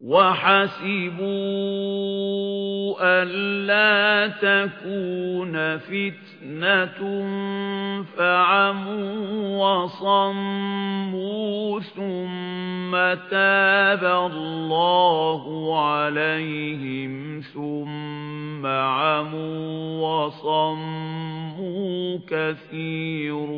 وَحَسِبُوا أَلَّا تَكُونَ فِتْنَةٌ فَعَمُوا وَصَمُّوا ثُمَّ تَابَ اللَّهُ عَلَيْهِمْ ثُمَّ عَمُوا وَصَمُّوا كَثِيرٌ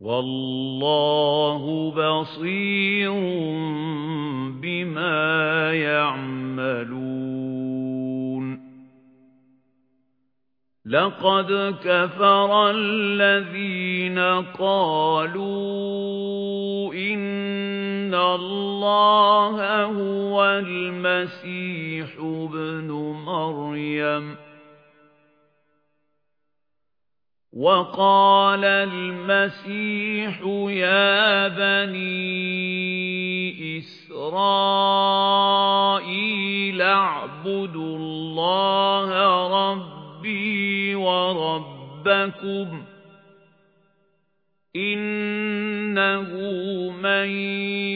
وَاللَّهُ بَصِيرٌ بِمَا يَعْمَلُونَ. لَقَدْ كَفَرَ الَّذِينَ قَالُوا إِنَّ اللَّهَ هُوَ الْمَسِيحُ ابْنُ مَرْيَمَ. وَقَالَ الْمَسِيحُ يَا بَنِي إِسْرَائِيلَ اعْبُدُوا اللَّهَ رَبِّي وَرَبَّكُمْ إِنَّهُ مَن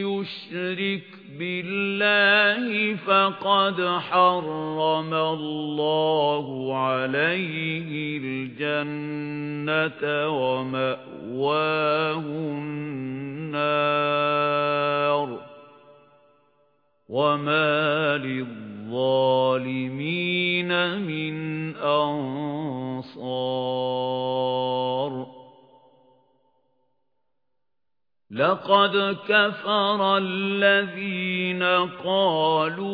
يُشْرِكْ بِاللَّهِ فَقَدْ حَرَّمَ اللَّهُ عَلَيْهِ الْجَنَّةَ وَمَأْوَاهُ النَّارُ وَمَا لِلظَّالِمِينَ مِنْ أَنصَارٍ لَقَدْ كَفَرَ الَّذِينَ قَالُوا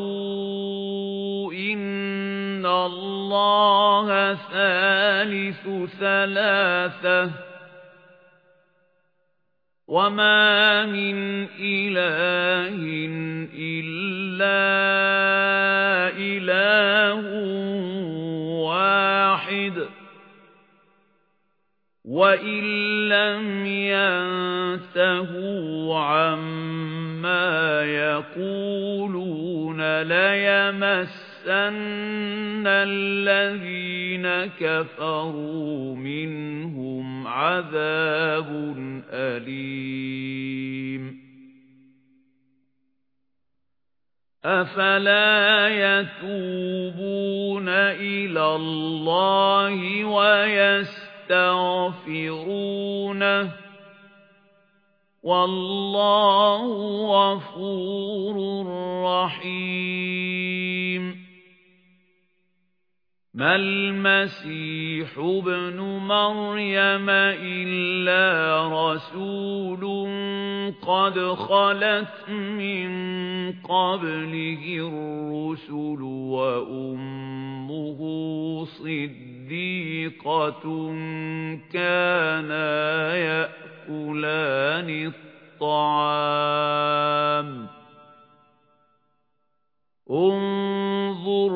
إِنَّ اللَّهَ ثَالِثُ ثَلَاثَةٍ وَمَا مِنْ إِلَٰهٍ إِلَّا إِلَٰهٌ وَاحِدٌ وَإِن لَّمْ يَنتَهُوا عَمَّا يَقُولُونَ لَيَمَسَّنَّ الَّذِينَ كَفَرُوا مِنْهُمْ عَذَابٌ أَلِيمٌ أَفَلَا يَتُوبُونَ إِلَى اللَّهِ وَيَسْتَغْفِرُونَهُ يستغفرونه والله غفور رحيم ما المسيح ابن مريم إلا رسول قد خلت من قبله الرسل وأمه صديقة كانا يأكلان الطعام.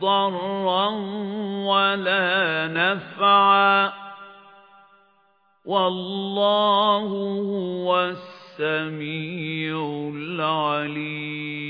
ضَرًّا وَلَا نَفْعًا وَاللَّهُ هُوَ السَّمِيعُ الْعَلِيمُ